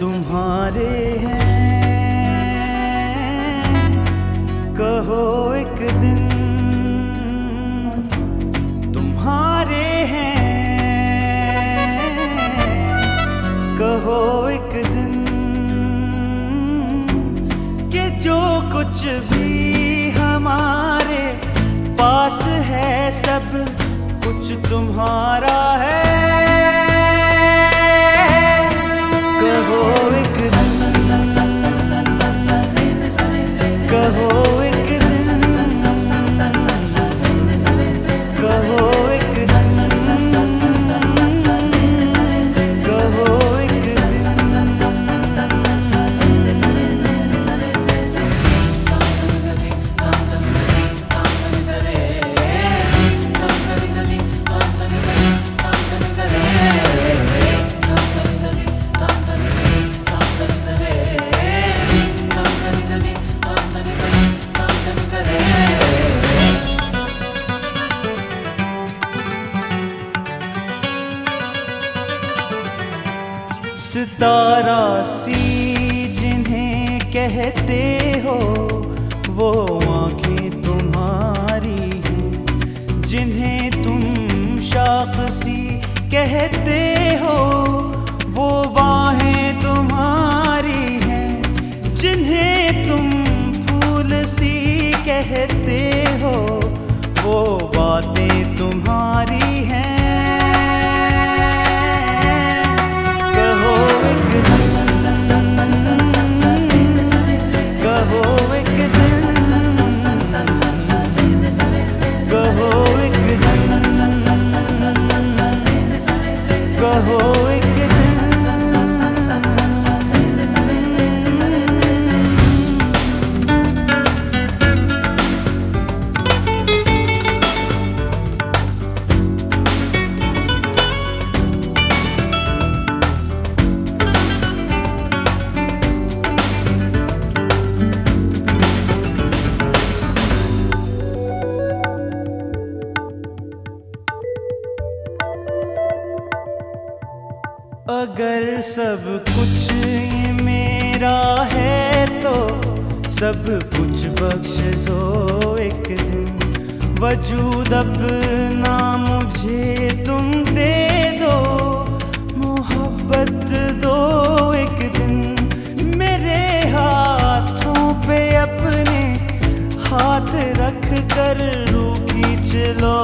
तुम्हारे हैं कहो एक दिन। कुछ भी हमारे पास है सब कुछ तुम्हारा है। कहो एक कहो सितारा सी जिन्हें कहते हो, वो आँखें तुम्हारी हैं। जिन्हें तुम शाख सी कहते हो कहो अगर सब कुछ मेरा है तो सब कुछ बख्श दो एक दिन। वजूद अपना मुझे तुम दे दो। मोहब्बत दो एक दिन। मेरे हाथों पे अपने हाथ रख कर रू खींच लो